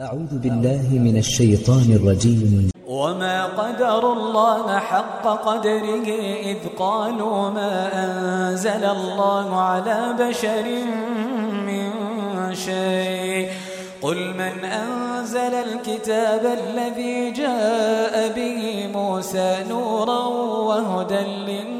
أعوذ بالله من الشيطان الرجيم. وما قدر الله حق قدره إذ قالوا ما أنزل الله على بشر من شيء. قل من أنزل الكتاب الذي جاء به موسى نورا وهدى للناس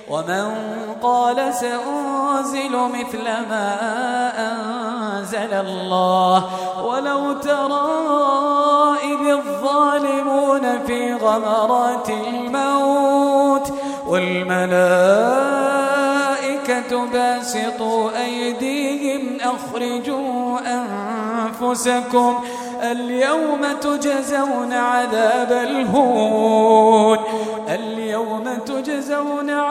ومن قال سأنزل مثل ما أنزل الله ولو ترى إذ الظالمون في غمرات الموت والملائكة باسطوا أيديهم أخرجوا أنفسكم اليوم تجزون عذاب الهون اليوم تجزون عذاب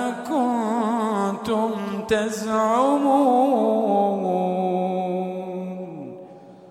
كنتم تزعمون.